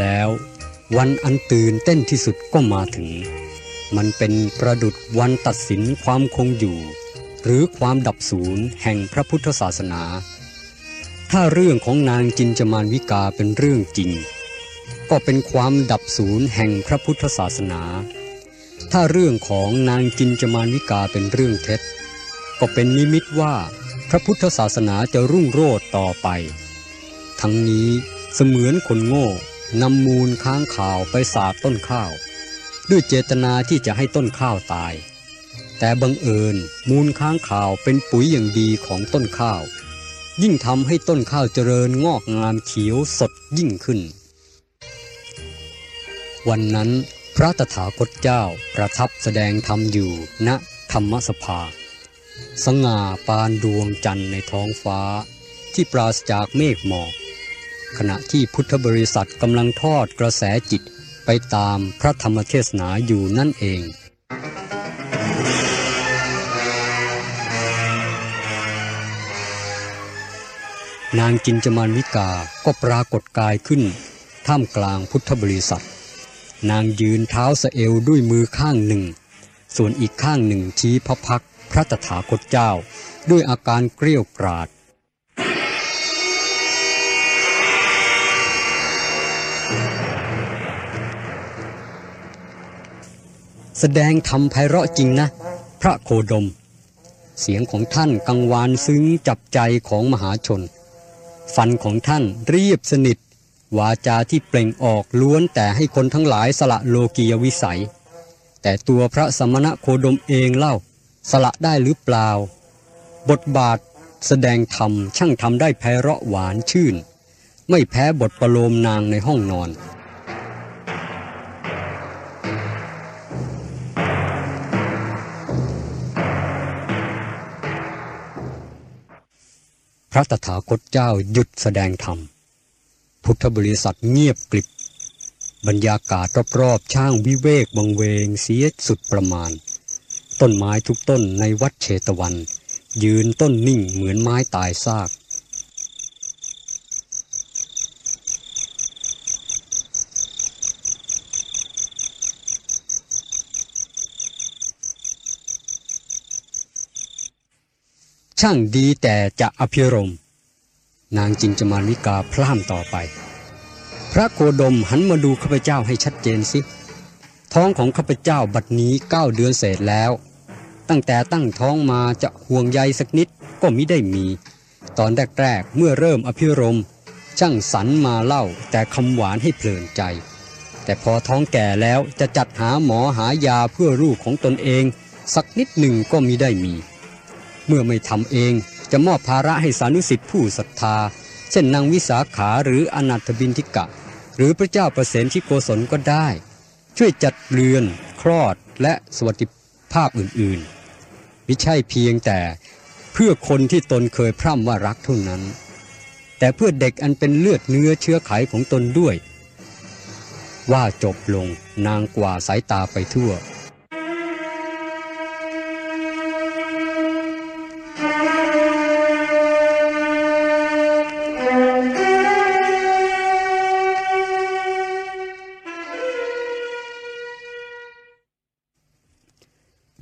แล้ว วันอันตื่นเต้นที่สุดก็มาถึง มันเป็นประดุดวันตัดสินความคงอยู่ หรือความดับสูญแห่งพระพุทธศาสนา ถ้าเรื่องของนางจินจมานวิกาเป็นเรื่องจริง ก็เป็นความดับสูญแห่งพระพุทธศาสนา ถ้าเรื่องของนางจินจมานวิกาเป็นเรื่องเท็จ ก็เป็นนิมิตว่าพระพุทธศาสนาจะรุ่งโรจน์ต่อไป ทั้งนี้เสมือนคนโง่ นำมูลค้างข่าวไปสาดต้นข้าว ด้วยเจตนาที่จะให้ต้นข้าวตาย แต่บังเอิญมูลค้างข่าวเป็นปุ๋ยอย่างดีของต้นข้าว ยิ่งทำให้ต้นข้าวเจริญงอกงามเขียวสดยิ่งขึ้น วันนั้นพระตถาคตเจ้าประทับแสดงธรรมอยู่ณธรรมสภา สง่าปานดวงจันทร์ในท้องฟ้าที่ปราศจากเมฆหมอก ขณะที่พุทธบริษัทกำลังทอดกระแสจิตไปตามพระธรรมเทศนาอยู่นั่นเอง นางจินจมานวิกาก็ปรากฏกายขึ้น ท่ามกลางพุทธบริษัท นางยืนเท้าสเอวด้วยมือข้างหนึ่ง ส่วนอีกข้างหนึ่งชี้พระพักพระตถาคตเจ้า ด้วยอาการเกรี้ยวกราด แสดงธรรมไพเราะจริงนะ พระโคดม เสียงของท่านกังวานซึ้งจับใจของมหาชน ฟันของท่านเรียบสนิท วาจาที่เปล่งออกล้วนแต่ให้คนทั้งหลายสละโลกียวิสัย แต่ตัวพระสมณะโคดมเองเล่า สละได้หรือเปล่า บทบาทแสดงธรรมช่างทำได้ไพเราะหวานชื่น ไม่แพ้บทประโลมนางในห้องนอน พระตถาคตเจ้าหยุดแสดงธรรม พุทธบริษัทเงียบกลิบบรรยากาศรอบๆช่างวิเวกบังเวงเสียสุดประมาณ ต้นไม้ทุกต้นในวัดเชตวัน ยืนต้นนิ่งเหมือนไม้ตายซาก ช่างดีแต่จะอภิรม นางจินจมานวิกาพร่ำต่อไป พระโคดมหันมาดูข้าพเจ้าให้ชัดเจนสิ ท้องของข้าพเจ้าบัดนี้เก้าเดือนเศษแล้ว ตั้งแต่ตั้งท้องมาจะห่วงใยสักนิดก็มิได้มี ตอนแรกๆเมื่อเริ่มอภิรมช่างสรรมาเล่าแต่คำหวานให้เพลินใจ แต่พอท้องแก่แล้วจะจัดหาหมอหายาเพื่อลูกของตนเอง สักนิดหนึ่งก็มิได้มี เมื่อไม่ทำเองจะมอบภาระให้สานุสิทธิผู้ศรัทธา เช่นนางวิสาขาหรืออนัตถบินทิกะ หรือพระเจ้าประเสนที่โกศลก็ได้ ช่วยจัดเรือน คลอดและสวัสดิภาพอื่นๆไม่ใช่เพียงแต่เพื่อคนที่ตนเคยพร่ำว่ารักเท่านั้น แต่เพื่อเด็กอันเป็นเลือดเนื้อเชื้อไขของตนด้วย ว่าจบลงนางกว่าสายตาไปทั่ว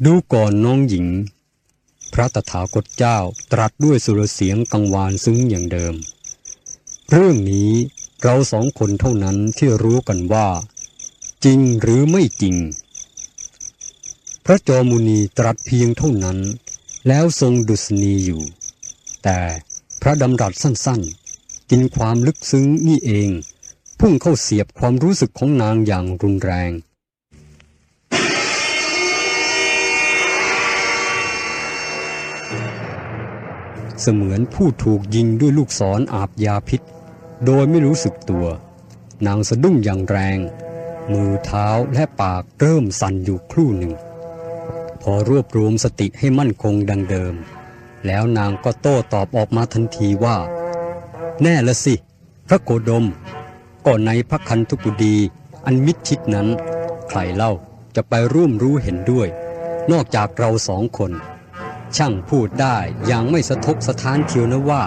ดูก่อนน้องหญิง พระตถาคตเจ้าตรัสด้วยสุรเสียงกังวานซึ้งอย่างเดิม เรื่องนี้เราสองคนเท่านั้นที่รู้กันว่า จริงหรือไม่จริง พระจอมุนีตรัสเพียงเท่านั้น แล้วทรงดุษณีอยู่ แต่พระดำรัสสั้นๆ กินความลึกซึ้งนี่เอง พุ่งเข้าเสียบความรู้สึกของนางอย่างรุนแรง เสมือนผู้ถูกยิงด้วยลูกศรออาบยาพิษ โดยไม่รู้สึกตัว นางสะดุ้งอย่างแรง มือเท้าและปากเริ่มสั่นอยู่ครู่หนึ่ง พอรวบรวมสติให้มั่นคงดังเดิม แล้วนางก็โต้ตอบออกมาทันทีว่า แน่ละสิ พระโกดมก็ในพระคันธุกุดี อันมิดชิดนั้น ใครเล่าจะไปร่วมรู้เห็นด้วย นอกจากเราสองคน ช่างพูดได้อย่างไม่สะทกสะท้านเทียวนะว่า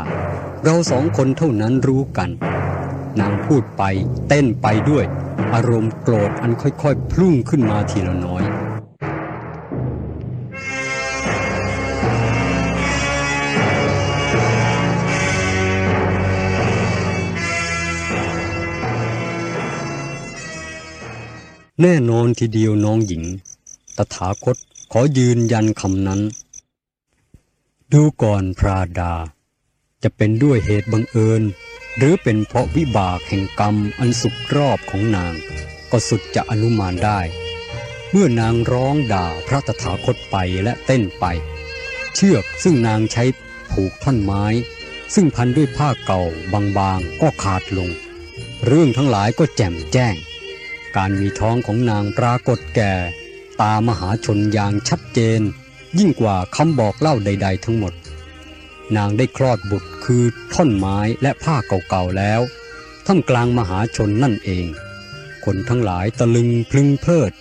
เราสองคนเท่านั้นรู้กัน นางพูดไปเต้นไปด้วย อารมณ์โกรธอันค่อยๆพุ่งขึ้นมาทีละน้อยแน่นอนทีเดียวน้องหญิง ตถาคตขอยืนยันคำนั้น ดูก่อนพระดา จะเป็นด้วยเหตุบังเอิญ หรือเป็นเพราะวิบากแห่งกรรมอันสุกรอบของนาง ก็สุดจะอนุมานได้ เมื่อนางร้องด่าพระตถาคตไปและเต้นไป เชือกซึ่งนางใช้ผูกท่อนไม้ ซึ่งพันด้วยผ้าเก่าบางๆก็ขาดลง เรื่องทั้งหลายก็แจ่มแจ้ง การมีท้องของนางปรากฏแก่ ตามหาชนอย่างชัดเจน ยิ่งกว่าคำบอกเล่าใด ๆ ทั้งหมด นางได้คลอดบุตรคือท่อนไม้และผ้าเก่าๆแล้วท่ามกลางมหาชนนั่นเอง คนทั้งหลายตะลึงพลึงเพลิด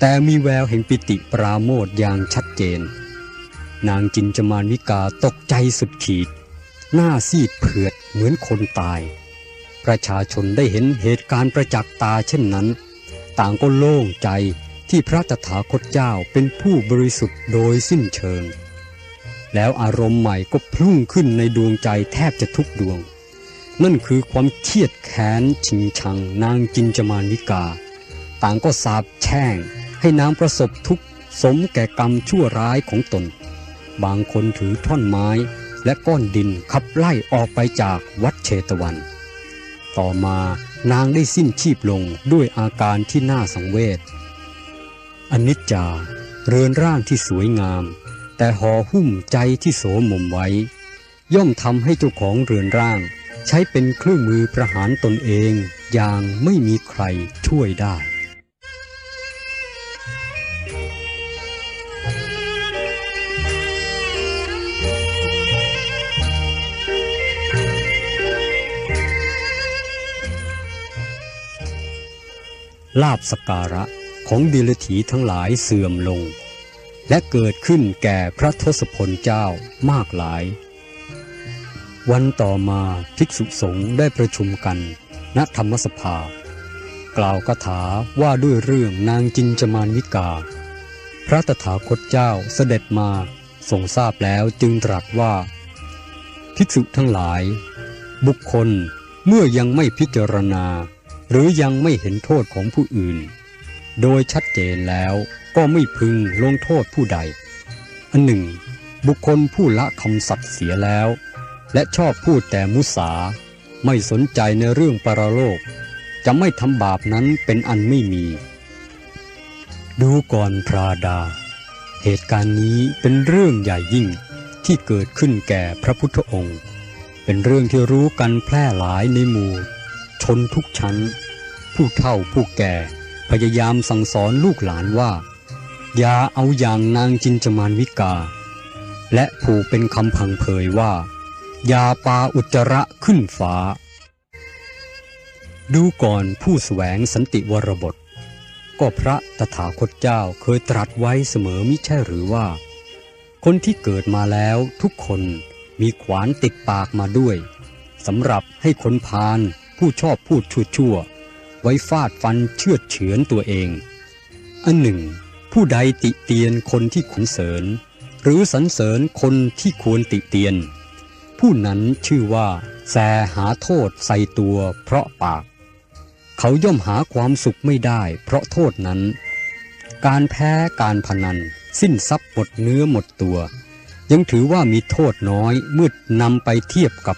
แต่มีแววแห่งปิติปราโมทอย่างชัดเจน นางจินจมานวิกาตกใจสุดขีด หน้าซีดเผือดเหมือนคนตาย ประชาชนได้เห็นเหตุการณ์ประจักษ์ตาเช่นนั้น ต่างก็โล่งใจ ที่พระตถาคตเจ้าเป็นผู้บริสุทธิ์โดยสิ้นเชิง แล้วอารมณ์ใหม่ก็พุ่งขึ้นในดวงใจแทบจะทุกดวง นั่นคือความเครียดแค้นชิงชังนางจินจมานิกา ต่างก็สาบแช่ง ให้นางประสบทุกข์สมแก่กรรมชั่วร้ายของตน บางคนถือท่อนไม้และก้อนดินขับไล่ออกไปจากวัดเชตวัน ต่อมานางได้สิ้นชีพลงด้วยอาการที่น่าสังเวช อนิจจา เรือนร่างที่สวยงาม แต่ห่อหุ้มใจที่โสมมไว้ ย่อมทำให้เจ้าของเรือนร่าง ใช้เป็นเครื่องมือประหารตนเองอย่างไม่มีใครช่วยได้ลาบสการะ ของดิลถีทั้งหลายเสื่อมลง และเกิดขึ้นแก่พระทศพลเจ้ามากหลาย วันต่อมาภิกษุสงฆ์ได้ประชุมกันณธรรมสภา กล่าวคาถาว่าด้วยเรื่องนางจินจมานวิกา พระตถาคตเจ้าเสด็จมาทรงทราบแล้วจึงตรัสว่า ภิกษุทั้งหลาย บุคคลเมื่อยังไม่พิจารณา หรือยังไม่เห็นโทษของผู้อื่น โดยชัดเจนแล้วก็ไม่พึงลงโทษผู้ใด อันหนึ่ง บุคคลผู้ละคำสัตย์เสียแล้ว และชอบพูดแต่มุสา ไม่สนใจในเรื่องปรโลก จะไม่ทำบาปนั้นเป็นอันไม่มี ดูก่อนพราดา เหตุการณ์นี้เป็นเรื่องใหญ่ยิ่งที่เกิดขึ้นแก่พระพุทธองค์ เป็นเรื่องที่รู้กันแพร่หลายในหมู่ ชนทุกชั้น ผู้เฒ่าผู้แก่ พยายามสั่งสอนลูกหลานว่า อย่าเอาอย่างนางจินจมานวิกา และผูกเป็นคำพังเพยว่า อย่าปาอุจจาระขึ้นฟ้า ดูก่อนผู้แสวงสันติวรบท ก็พระตถาคตเจ้าเคยตรัสไว้เสมอมิใช่หรือว่า คนที่เกิดมาแล้วทุกคนมีขวานติดปากมาด้วยสำหรับให้คนพาลผู้ชอบพูดชั่วๆ ไว้ฟาดฟันเชือดเฉือนตัวเอง อันหนึ่ง ผู้ใดติเตียนคนที่ขุนเสริญ หรือสรรเสริญคนที่ควรติเตียน ผู้นั้นชื่อว่าแสหาโทษใส่ตัวเพราะปาก เขาย่อมหาความสุขไม่ได้เพราะโทษนั้น การแพ้การพนัน สิ้นทรัพย์หมดเนื้อหมดตัว ยังถือว่ามีโทษน้อยเมื่อนำไปเทียบกับ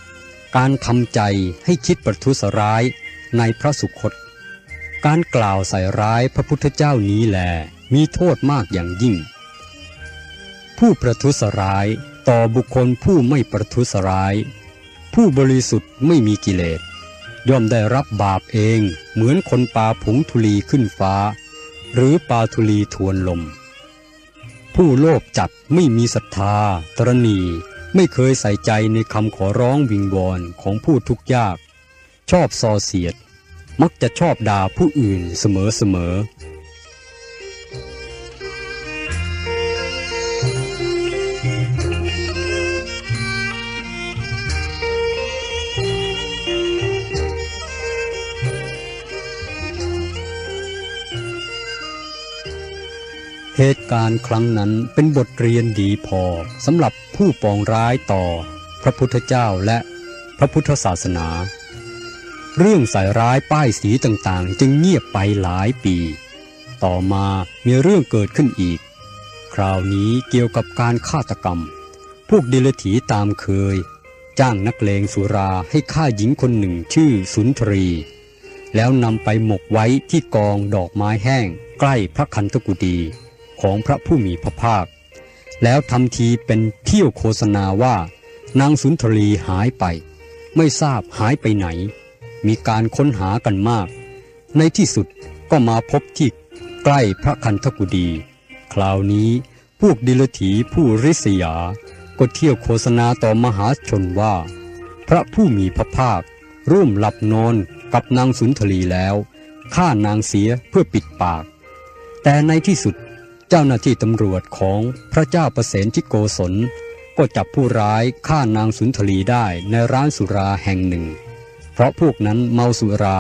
การทำใจให้คิดประทุษร้ายในพระสุคต การกล่าวใส่ร้ายพระพุทธเจ้านี้แลมีโทษมากอย่างยิ่ง ผู้ประทุษร้ายต่อบุคคลผู้ไม่ประทุษร้าย ผู้บริสุทธิ์ไม่มีกิเลส ย่อมได้รับบาปเองเหมือนคนปาผงธุลีขึ้นฟ้า หรือปาธุลีทวนลม ผู้โลภจัดไม่มีศรัทธา ตรณีไม่เคยใส่ใจในคำขอร้องวิงวอนของผู้ทุกข์ยาก ชอบซอเสียด มักจะชอบด่าผู้อื่นเสมอเสมอเหตุการณ์ครั้งนั้นเป็นบทเรียนดีพอสำหรับผู้ปองร้ายต่อพระพุทธเจ้าและพระพุทธศาสนา เรื่องใส่ร้ายป้ายสีต่างๆ จึงเงียบไปหลายปี ต่อมามีเรื่องเกิดขึ้นอีก คราวนี้เกี่ยวกับการฆาตกรรม พวกเดลถีตามเคย จ้างนักเลงสุราให้ฆ่าหญิงคนหนึ่งชื่อสุนทรี แล้วนำไปหมกไว้ที่กองดอกไม้แห้ง ใกล้พระคันธกุฎีของพระผู้มีพระภาค แล้วทำทีเป็นเที่ยวโฆษณาว่านางสุนทรีหายไป ไม่ทราบหายไปไหน มีการค้นหากันมาก ในที่สุดก็มาพบที่ใกล้พระคันธกุฎีคราวนี้พวกดิลถีผู้ริษยา ก็เที่ยวโฆษณาต่อมหาชนว่า พระผู้มีพระภาค ร่วมหลับนอนกับนางสุนทรีแล้วฆ่านางเสียเพื่อปิดปาก แต่ในที่สุดเจ้าหน้าที่ตำรวจของพระเจ้าประเสนทิโกศลก็จับผู้ร้ายฆ่านางสุนทรีได้ในร้านสุราแห่งหนึ่ง ราะพวกนั้นเมาสุรา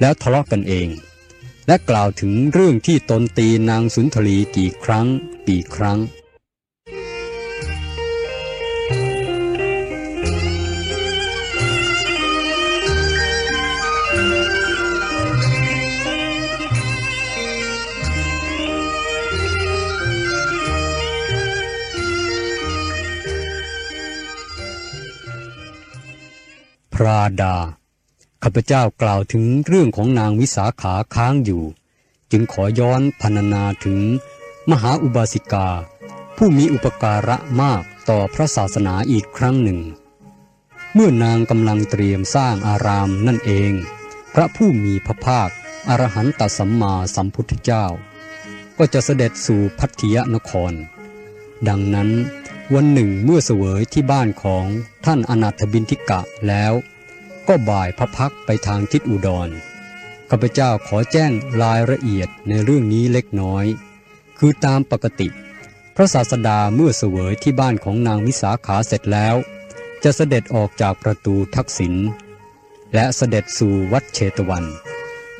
แล้วทะเลาะกันเอง และกล่าวถึงเรื่องที่ตนตีนางสุนทรีกี่ครั้งปีครั้ง พระดา ข้าพเจ้ากล่าวถึงเรื่องของนางวิสาขาค้างอยู่ จึงขอย้อนพรรณนาถึงมหาอุบาสิกา ผู้มีอุปการะมากต่อพระศาสนาอีกครั้งหนึ่ง เมื่อนางกำลังเตรียมสร้างอารามนั่นเอง พระผู้มีพระภาคอรหันตสัมมาสัมพุทธเจ้า ก็จะเสด็จสู่พัทยนคร ดังนั้นวันหนึ่งเมื่อเสวยที่บ้านของท่านอนาถบินทิกะแล้ว ก็บ่ายพระพักไปทางทิศอุดรข้าพเจ้าขอแจ้งรายละเอียดในเรื่องนี้เล็กน้อย คือตามปกติ พระศาสดาเมื่อเสวยที่บ้านของนางวิสาขาเสร็จแล้ว จะเสด็จออกจากประตูทักษิณและเสด็จสู่วัดเชตวัน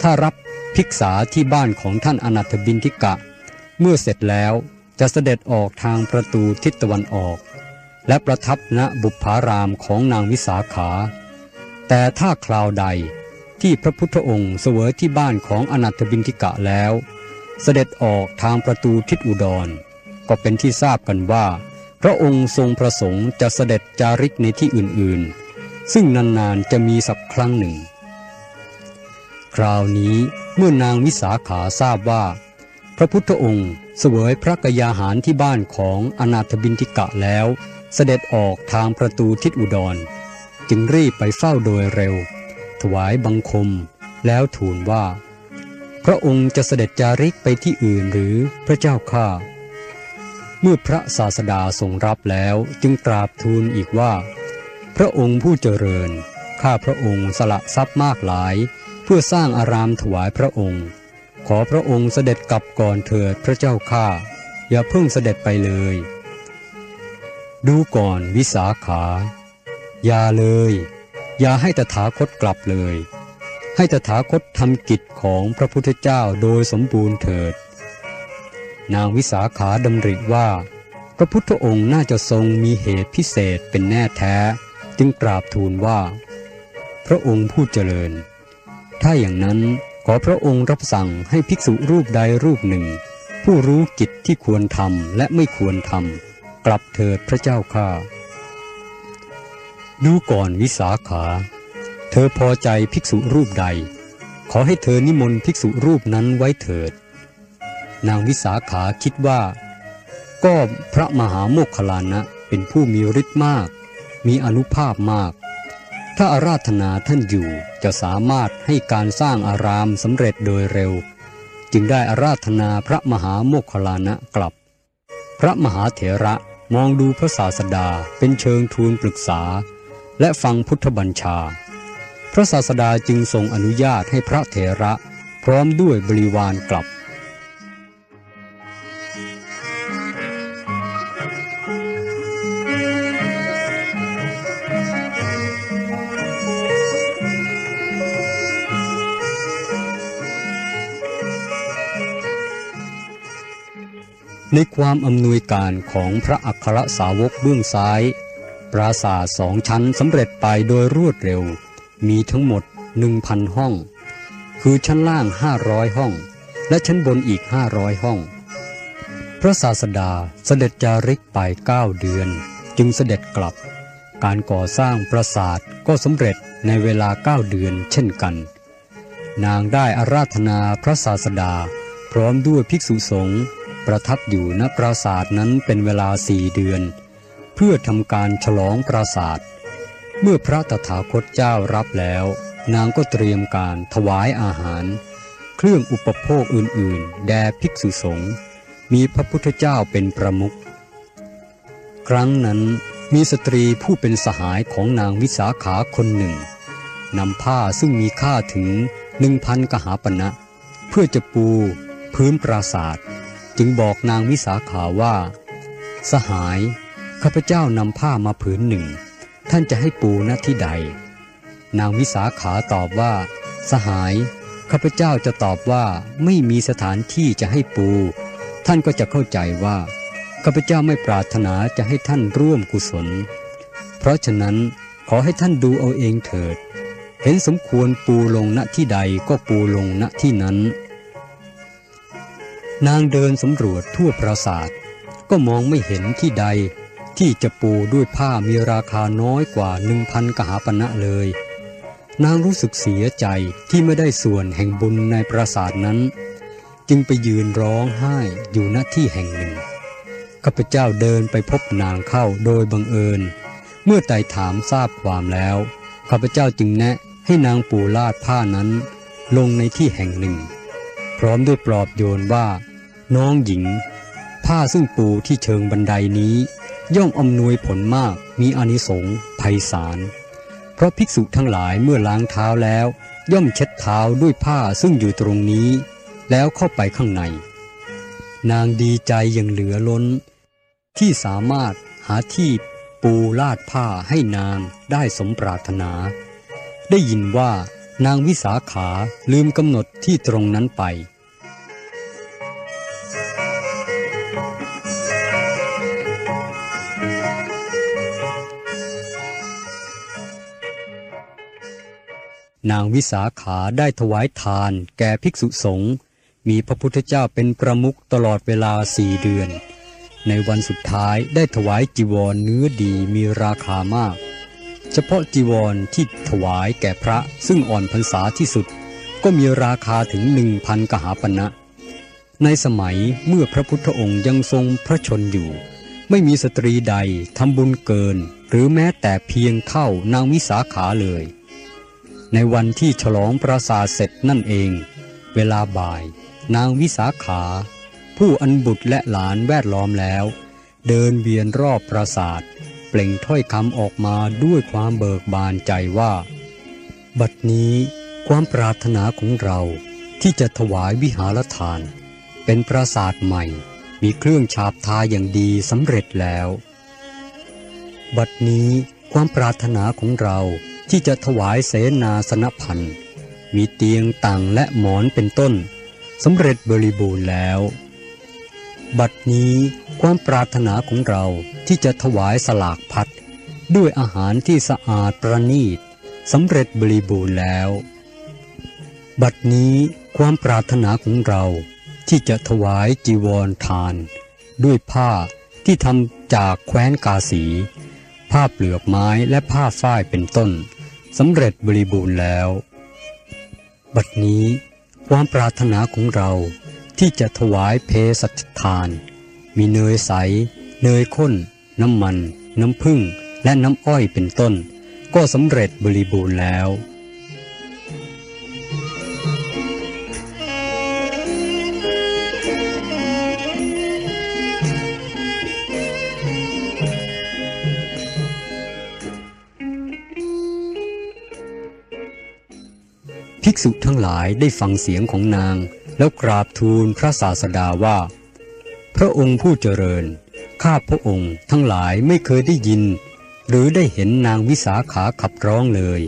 ถ้ารับภิกษาที่บ้านของท่านอนาถบินทิกะ เมื่อเสร็จแล้วจะเสด็จออกทางประตูทิศตะวันออก และประทับณบุพารามของนางวิสาขา แต่ถ้าคราวใดที่พระพุทธองค์เสวยที่บ้านของอนัตถบินทิกะแล้ว เสด็จออกทางประตูทิศอุดร ก็เป็นที่ทราบกันว่า พระองค์ทรงประสงค์จะเสด็จจาริกในที่อื่นๆ ซึ่งนานๆจะมีสักครั้งหนึ่ง คราวนี้เมื่อนางวิสาขาทราบว่า พระพุทธองค์เสวยพระกยาหารที่บ้านของอนาถบินทิกะแล้ว เสด็จออกทางประตูทิศอุดร จึงรีบไปเฝ้าโดยเร็ว ถวายบังคมแล้วทูลว่า พระองค์จะเสด็จจาริกไปที่อื่นหรือพระเจ้าข้าเมื่อพระศาสดาทรงรับแล้วจึงกราบทูลอีกว่า พระองค์ผู้เจริญ ข้าพระองค์สละทรัพย์มากหลาย เพื่อสร้างอารามถวายพระองค์ ขอพระองค์เสด็จกลับก่อนเถิดพระเจ้าข้าอย่าเพิ่งเสด็จไปเลย ดูก่อนวิสาขา อย่าเลย อย่าให้ตถาคตกลับเลย ให้ตถาคตทำกิจของพระพุทธเจ้าโดยสมบูรณ์เถิด นางวิสาขาดำริว่า พระพุทธองค์น่าจะทรงมีเหตุพิเศษเป็นแน่แท้ จึงกราบทูลว่า พระองค์ผู้เจริญ ถ้าอย่างนั้นขอพระองค์รับสั่งให้ภิกษุรูปใดรูปหนึ่ง ผู้รู้กิจที่ควรทำและไม่ควรทำกลับเถิดพระเจ้าข้า ดูก่อนวิสาขา เธอพอใจภิกษุรูปใด ขอให้เธอนิมนต์ภิกษุรูปนั้นไว้เถิด นางวิสาขาคิดว่า ก็พระมหาโมคคลานะเป็นผู้มีฤทธิ์มาก มีอนุภาพมาก ถ้าอาราธนาท่านอยู่จะสามารถให้การสร้างอารามสำเร็จโดยเร็ว จึงได้อาราธนาพระมหาโมคคลานะกลับ พระมหาเถระมองดูพระศาสดาเป็นเชิงทูลปรึกษา และฟังพุทธบัญชา พระศาสดาจึงทรงอนุญาตให้พระเถระพร้อมด้วยบริวารกลับ ในความอำนวยการของพระอัครสาวกเบื้องซ้าย ปราสาทสองชั้นสำเร็จไปโดยรวดเร็ว มีทั้งหมดหนึ่งพันห้อง คือชั้นล่างห้าร้อยห้อง และชั้นบนอีกห้าร้อยห้อง พระศาสดาเสด็จจาริกไปเก้าเดือน จึงเสด็จกลับ การก่อสร้างปราสาทก็สำเร็จในเวลาเก้าเดือนเช่นกัน นางได้อาราธนาพระศาสดา พร้อมด้วยภิกษุสงฆ์ประทับอยู่ณปราสาทนั้นเป็นเวลาสี่เดือน เพื่อทำการฉลองปราสาทเมื่อพระตถาคตเจ้ารับแล้ว นางก็เตรียมการถวายอาหาร เครื่องอุปโภคอื่นๆ แด่ภิกษุสงฆ์มีพระพุทธเจ้าเป็นประมุขครั้งนั้นมีสตรีผู้เป็นสหายของนางวิสาขาคนหนึ่งนำผ้าซึ่งมีค่าถึงหนึ่งพันกหาปณะเพื่อจะปูพื้นปราศาสตร์จึงบอกนางวิสาขาว่า สหาย ข้าพเจ้านำผ้ามาผืนหนึ่ง ท่านจะให้ปูณที่ใด นางวิสาขาตอบว่า สหาย ข้าพเจ้าจะตอบว่าไม่มีสถานที่จะให้ปู ท่านก็จะเข้าใจว่า ข้าพเจ้าไม่ปรารถนาจะให้ท่านร่วมกุศล เพราะฉะนั้นขอให้ท่านดูเอาเองเถิด เห็นสมควรปูลงณที่ใดก็ปูลงณที่นั้น นางเดินสำรวจทั่วปราสาทก็มองไม่เห็นที่ใด ที่จะปูด้วยผ้ามีราคาน้อยกว่าหนึ่งพันกหาปณะเลย นางรู้สึกเสียใจที่ไม่ได้ส่วนแห่งบุญในปราสาทนั้น จึงไปยืนร้องไห้อยู่ณที่แห่งหนึ่งข้าพเจ้าเดินไปพบนางเข้าโดยบังเอิญ เมื่อไต่ถามทราบความแล้วข้าพเจ้าจึงแนะให้นางปูลาดผ้านั้น ลงในที่แห่งหนึ่ง พร้อมด้วยปลอบโยนว่า น้องหญิง ผ้าซึ่งปูที่เชิงบันไดนี้ ย่อมอำนวยผลมากมีอนิสงส์ไพศาลเพราะภิกษุทั้งหลายเมื่อล้างเท้าแล้ว ย่อมเช็ดเท้าด้วยผ้าซึ่งอยู่ตรงนี้ แล้วเข้าไปข้างใน นางดีใจอย่างเหลือล้น ที่สามารถหาที่ปูลาดผ้าให้นางได้สมปรารถนา ได้ยินว่านางวิสาขาลืมกำหนดที่ตรงนั้นไป นางวิสาขาได้ถวายทานแก่ภิกษุสงฆ์มีพระพุทธเจ้าเป็นประมุขตลอดเวลาสี่เดือน ในวันสุดท้ายได้ถวายจีวรเนื้อดีมีราคามาก เฉพาะจีวรที่ถวายแก่พระซึ่งอ่อนพรรษาที่สุด ก็มีราคาถึงหนึ่งพันกหาปณะในสมัยเมื่อพระพุทธองค์ยังทรงพระชนอยู่ ไม่มีสตรีใดทำบุญเกิน หรือแม้แต่เพียงเท่านางวิสาขาเลย ในวันที่ฉลองปราสาทเสร็จนั่นเอง เวลาบ่าย นางวิสาขา ผู้อันบุตรและหลานแวดล้อมแล้ว เดินเวียนรอบปราสาท เปล่งถ้อยคำออกมาด้วยความเบิกบานใจว่า บัดนี้ความปรารถนาของเราที่จะถวายวิหารทาน เป็นปราสาทใหม่ มีเครื่องฉาบทาอย่างดีสำเร็จแล้ว บัดนี้ ความปรารถนาของเราที่จะถวายเสนาสนพันธ์มีเตียงต่างและหมอนเป็นต้นสำเร็จบริบูรณ์แล้ว บัดนี้ความปรารถนาของเราที่จะถวายสลากพัดด้วยอาหารที่สะอาดประณีตสำเร็จบริบูรณ์แล้ว บัดนี้ความปรารถนาของเราที่จะถวายจีวรทาน ด้วยผ้าที่ทำจากแคว้นกาสี ผ้าเปลือกไม้และผ้าฝ้ายเป็นต้นสำเร็จบริบูรณ์แล้ว บัดนี้ความปรารถนาของเราที่จะถวายเพสัชทาน มีเนยใส เนยข้น น้ำมัน น้ำผึ้งและน้ำอ้อยเป็นต้น ก็สำเร็จบริบูรณ์แล้ว ภิกษุทั้งหลายได้ฟังเสียงของนาง แล้วกราบทูลพระศาสดาว่า พระองค์ผู้เจริญ ข้าพระองค์ทั้งหลายไม่เคยได้ยิน หรือได้เห็นนางวิสาขาขับร้องเลย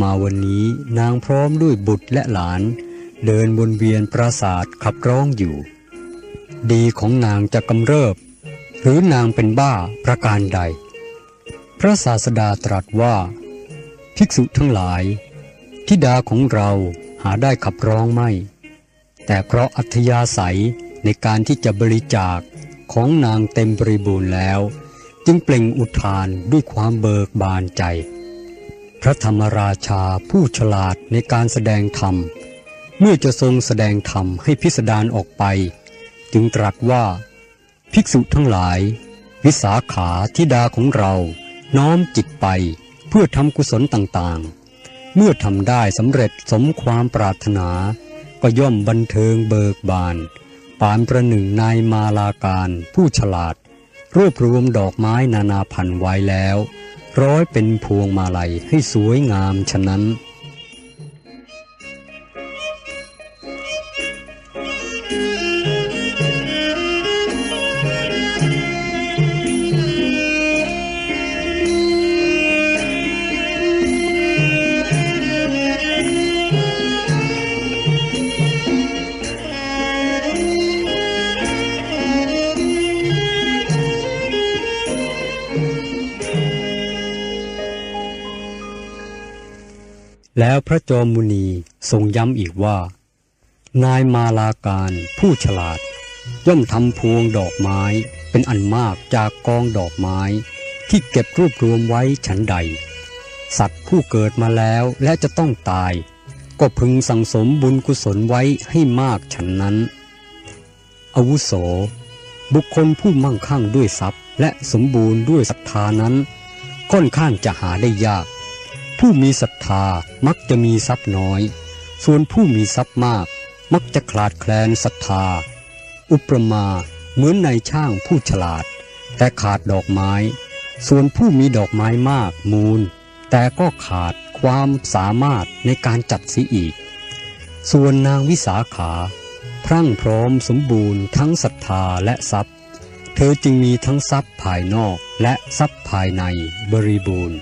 มาวันนี้นางพร้อมด้วยบุตรและหลาน เดินวนเวียนปราศาสตร์ขับร้องอยู่ ดีของนางจะกำเริบ หรือนางเป็นบ้าประการใด พระศาสดาตรัสว่า ภิกษุทั้งหลาย ทิดาของเราหาได้ขับร้องไม่ แต่เพราะอัธยาศัยในการที่จะบริจาคของนางเต็มบริบูรณ์แล้ว จึงเปล่งอุทานด้วยความเบิกบานใจ พระธรรมราชาผู้ฉลาดในการแสดงธรรม เมื่อจะทรงแสดงธรรมให้พิสดารออกไป จึงตรัสว่าภิกษุทั้งหลาย วิสาขาธิดาของเราน้อมจิตไปเพื่อทำกุศลต่างๆ เมื่อทำได้สำเร็จสมความปรารถนา ก็ย่อมบันเทิงเบิกบาน ปานประหนึ่งนายมาลาการผู้ฉลาด รวบรวมดอกไม้นานาพันธุ์ไว้แล้ว ร้อยเป็นพวงมาลัยให้สวยงามฉะนั้น แล้วพระจอมมุนีทรงย้ำอีกว่า นายมาลาการผู้ฉลาด ย่อมทำพวงดอกไม้เป็นอันมากจากกองดอกไม้ ที่เก็บรวบรวมไว้ฉันใด สัตว์ผู้เกิดมาแล้วและจะต้องตาย ก็พึงสั่งสมบุญกุศลไว้ให้มากฉันนั้น อาวุโส บุคคลผู้มั่งคั่งด้วยทรัพย์ และสมบูรณ์ด้วยศรัทธานั้น ค่อนข้างจะหาได้ยาก ผู้มีศรัทธามักจะมีทรัพย์น้อย ส่วนผู้มีทรัพย์มาก มักจะขาดแคลนศรัทธา อุปมาเหมือนนายช่างผู้ฉลาด แต่ขาดดอกไม้ ส่วนผู้มีดอกไม้มากมูล แต่ก็ขาดความสามารถในการจัดสีอีก ส่วนนางวิสาขา พรั่งพร้อมสมบูรณ์ทั้งศรัทธาและทรัพย์ เธอจึงมีทั้งทรัพย์ภายนอกและทรัพย์ภายในบริบูรณ์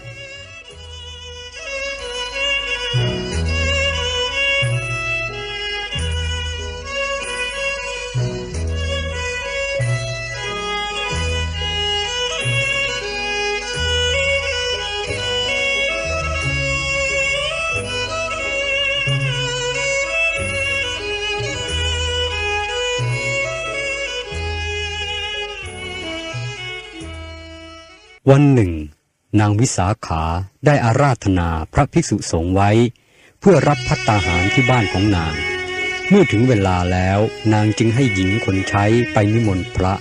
วันหนึ่ง นางวิสาขาได้อาราธนาพระภิกษุสงฆ์ไว้ เพื่อรับพัตตาหารที่บ้านของนาง เมื่อถึงเวลาแล้วนางจึงให้หญิงคนใช้ไปนิมนต์พระ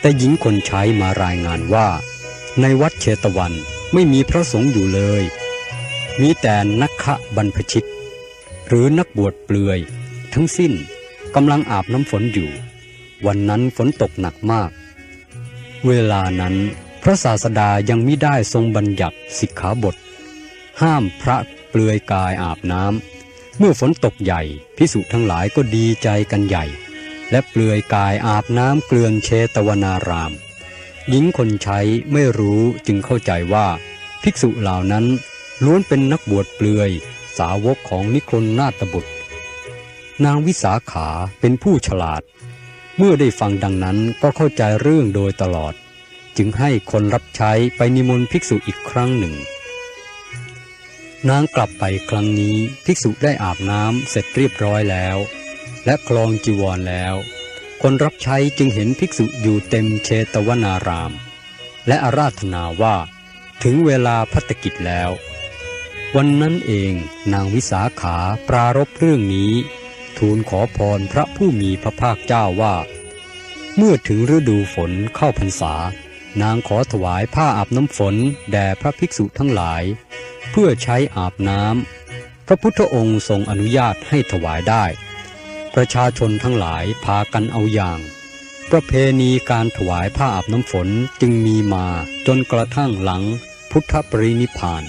แต่หญิงคนใช้มารายงานว่า ในวัดเชตวันไม่มีพระสงฆ์อยู่เลย มีแต่นักขะบรรพชิต หรือนักบวชเปลือย ทั้งสิ้นกำลังอาบน้ำฝนอยู่ วันนั้นฝนตกหนักมาก เวลานั้น พระศาสดายังมิได้ทรงบัญญัติสิกขาบท ห้ามพระเปลือยกายอาบน้ำเมื่อฝนตกใหญ่พิสุทั้งหลายก็ดีใจกันใหญ่ และเปลือยกายอาบน้ำเกลือนเชตวนาราม หญิงคนใช้ไม่รู้จึงเข้าใจว่า ภิกษุเหล่านั้นล้วนเป็นนักบวชเปลือย สาวกของนิคนนาตบุตร นางวิสาขาเป็นผู้ฉลาด เมื่อได้ฟังดังนั้นก็เข้าใจเรื่องโดยตลอด จึงให้คนรับใช้ไปนิมนต์ภิกษุอีกครั้งหนึ่ง นางกลับไปครั้งนี้ภิกษุได้อาบน้ำเสร็จเรียบร้อยแล้ว และคลองจีวรแล้ว คนรับใช้จึงเห็นภิกษุอยู่เต็มเชตวนาราม และอาราธนาว่า ถึงเวลาพัตกิจแล้ว วันนั้นเองนางวิสาขาปรารบเรื่องนี้ ทูลขอพรพระผู้มีพระภาคเจ้าว่า เมื่อถึงฤดูฝนเข้าพรรษา นางขอถวายผ้าอาบน้ำฝนแด่พระภิกษุทั้งหลาย เพื่อใช้อาบน้ำพระพุทธองค์ทรงอนุญาตให้ถวายได้ ประชาชนทั้งหลายพากันเอาอย่าง ประเพณีการถวายผ้าอาบน้ำฝนจึงมีมาจนกระทั่งหลังพุทธปรินิพพาน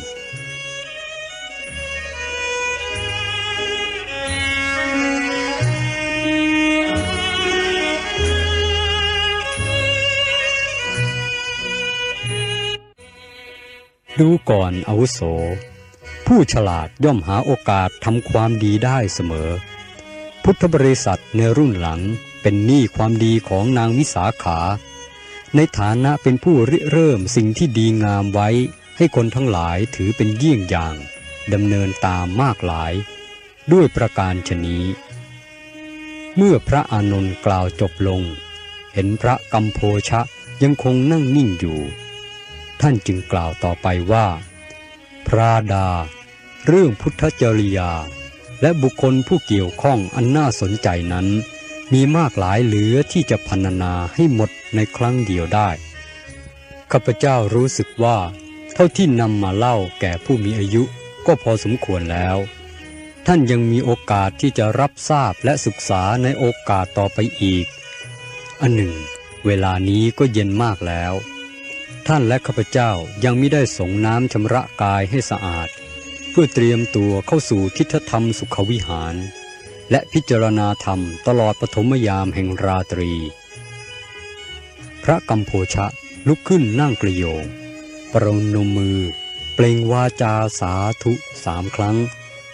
ดูก่อนอาวุโส ผู้ฉลาดย่อมหาโอกาสทำความดีได้เสมอ พุทธบริษัทในรุ่นหลังเป็นหนี้ความดีของนางวิสาขา ในฐานะเป็นผู้ริเริ่มสิ่งที่ดีงามไว้ ให้คนทั้งหลายถือเป็นเยี่ยงอย่างดำเนินตามมากหลาย ด้วยประการชนี้ เมื่อพระอานนท์กล่าวจบลง เห็นพระกัมโพชะยังคงนั่งนิ่งอยู่ ท่านจึงกล่าวต่อไปว่า พระดา เรื่องพุทธจริยา และบุคคลผู้เกี่ยวข้องอันน่าสนใจนั้น มีมากหลายเหลือที่จะพรรณนาให้หมดในครั้งเดียวได้ข้าพเจ้ารู้สึกว่า เท่าที่นำมาเล่าแก่ผู้มีอายุก็พอสมควรแล้ว ท่านยังมีโอกาสที่จะรับทราบและศึกษาในโอกาสต่อไปอีก อันหนึ่ง เวลานี้ก็เย็นมากแล้ว ท่านและข้าพเจ้ายังไม่ได้สงน้ำชำระกายให้สะอาด เพื่อเตรียมตัวเข้าสู่ทิฏฐธรรมสุขวิหาร และพิจารณาธรรมตลอดปฐมยามแห่งราตรี พระกัมโพชะลุกขึ้นนั่งกระโยงปรนมมือ เปล่งวาจาสาธุสามครั้ง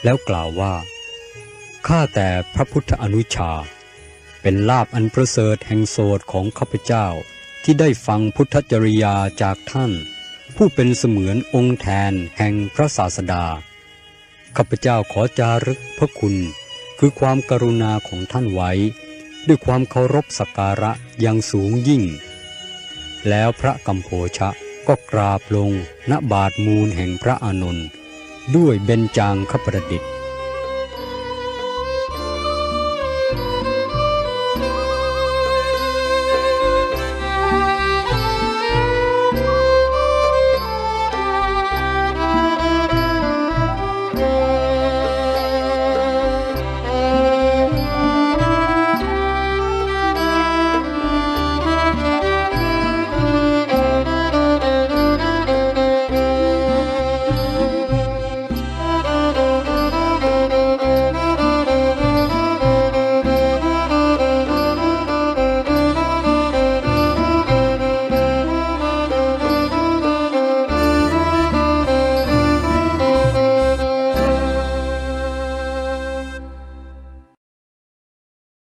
แล้วกล่าวว่า ข้าแต่พระพุทธอนุชา เป็นลาบอันประเสริฐแห่งโสดของข้าพเจ้า ที่ได้ฟังพุทธจริยาจากท่าน ผู้เป็นเสมือนองค์แทนแห่งพระศาสดา ข้าพเจ้าขอจารึกพระคุณ คือความกรุณาของท่านไว้ ด้วยความเคารพสักการะอย่างสูงยิ่ง แล้วพระกัมโพชะก็กราบลงณบาทมูลแห่งพระอานนท์ด้วยเบญจางคประดิษฐ์